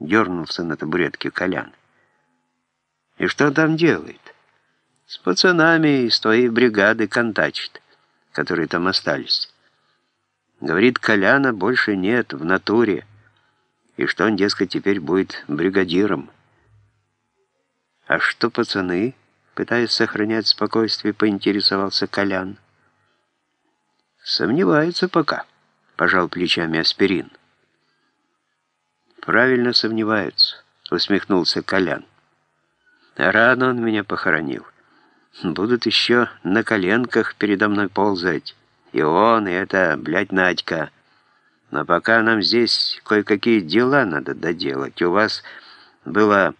Дернулся на табуретке Колян. И что там делает? С пацанами из твоей бригады контачит, которые там остались. Говорит, Коляна больше нет в натуре, и что он, дескать, теперь будет бригадиром. А что пацаны, пытаясь сохранять спокойствие, поинтересовался Колян. Сомневаются пока, пожал плечами Аспирин. Правильно сомневаются, усмехнулся Колян. Рано он меня похоронил. Будут еще на коленках передо мной ползать. И он, и это, блядь, Надька. Но пока нам здесь кое-какие дела надо доделать. У вас было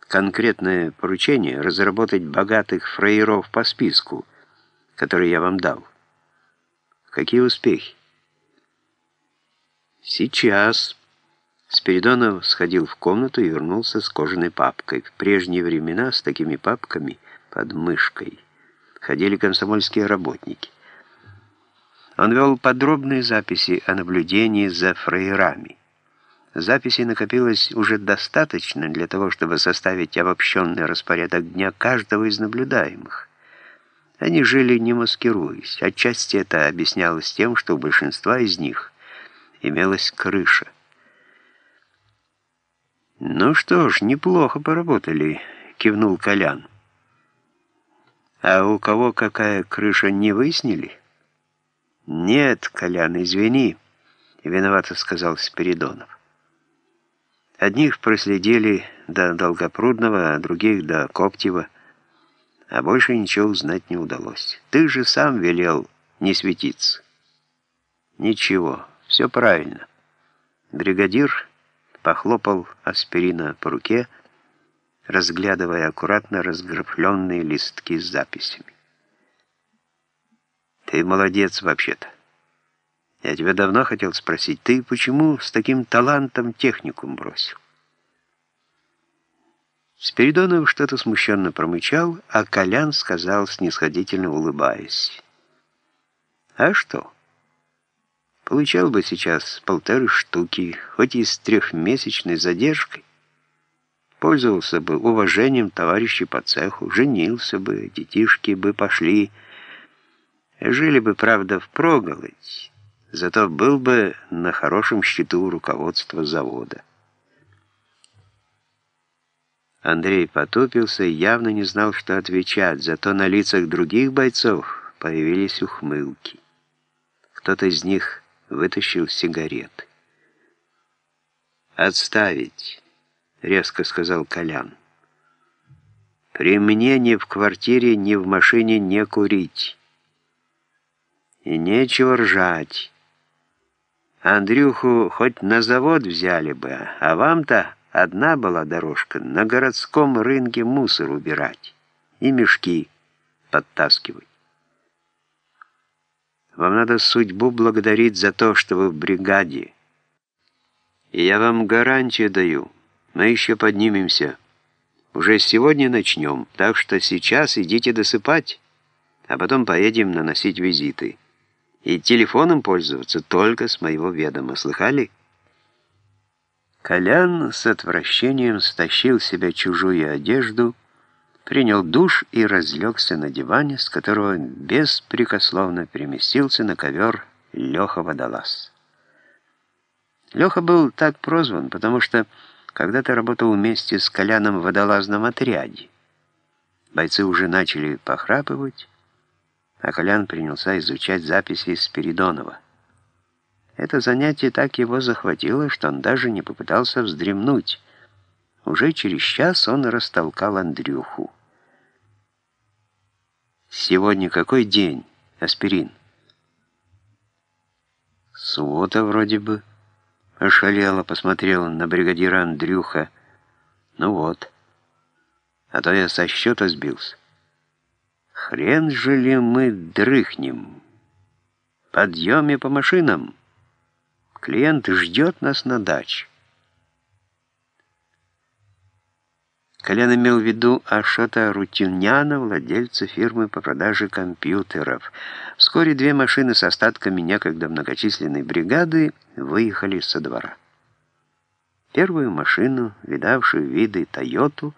конкретное поручение разработать богатых фраеров по списку, который я вам дал. Какие успехи? Сейчас... Спиридонов сходил в комнату и вернулся с кожаной папкой. В прежние времена с такими папками под мышкой ходили комсомольские работники. Он вел подробные записи о наблюдении за фраерами. Записей накопилось уже достаточно для того, чтобы составить обобщенный распорядок дня каждого из наблюдаемых. Они жили не маскируясь. Отчасти это объяснялось тем, что у большинства из них имелась крыша. «Ну что ж, неплохо поработали», — кивнул Колян. «А у кого какая крыша, не выяснили?» «Нет, Колян, извини», — виновато сказал Спиридонов. Одних проследили до Долгопрудного, а других до Коптева, а больше ничего узнать не удалось. Ты же сам велел не светиться. Ничего, все правильно. Бригадир похлопал аспирина по руке, разглядывая аккуратно разграфленные листки с записями. «Ты молодец вообще-то. Я тебя давно хотел спросить, ты почему с таким талантом техникум бросил?» Спиридонов что-то смущенно промычал, а Колян сказал, снисходительно улыбаясь. «А что?» Получал бы сейчас полторы штуки, хоть и с трехмесячной задержкой. Пользовался бы уважением товарищей по цеху, женился бы, детишки бы пошли. Жили бы, правда, впроголодь, зато был бы на хорошем счету руководства завода. Андрей потупился и явно не знал, что отвечать, зато на лицах других бойцов появились ухмылки. Кто-то из них вытащил сигарет. «Отставить», — резко сказал Колян. «При мне ни в квартире, ни в машине не курить. И нечего ржать. Андрюху хоть на завод взяли бы, а вам-то одна была дорожка на городском рынке мусор убирать и мешки подтаскивать. Вам надо судьбу благодарить за то, что вы в бригаде. И я вам гарантию даю, мы еще поднимемся. Уже сегодня начнем, так что сейчас идите досыпать, а потом поедем наносить визиты. И телефоном пользоваться только с моего ведома, слыхали? Колян с отвращением стащил себе чужую одежду, принял душ и разлегся на диване, с которого беспрекословно переместился на ковер Леха Водолаз. Леха был так прозван, потому что когда-то работал вместе с Коляном в водолазном отряде. Бойцы уже начали похрапывать, а Колян принялся изучать записи Спиридонова. Это занятие так его захватило, что он даже не попытался вздремнуть, уже через час он растолкал Андрюху. «Сегодня какой день, Аспирин?» «Суббота вроде бы». Ошалело посмотрел на бригадира Андрюха. «Ну вот. А то я со счета сбился. Хрен же ли мы дрыхнем? Подъеме по машинам. Клиент ждет нас на даче». Колян имел в виду Ашота Рутюняна, владельца фирмы по продаже компьютеров. Вскоре две машины с остатками некогда многочисленной бригады выехали со двора. Первую машину, видавшую виды «Тойоту»,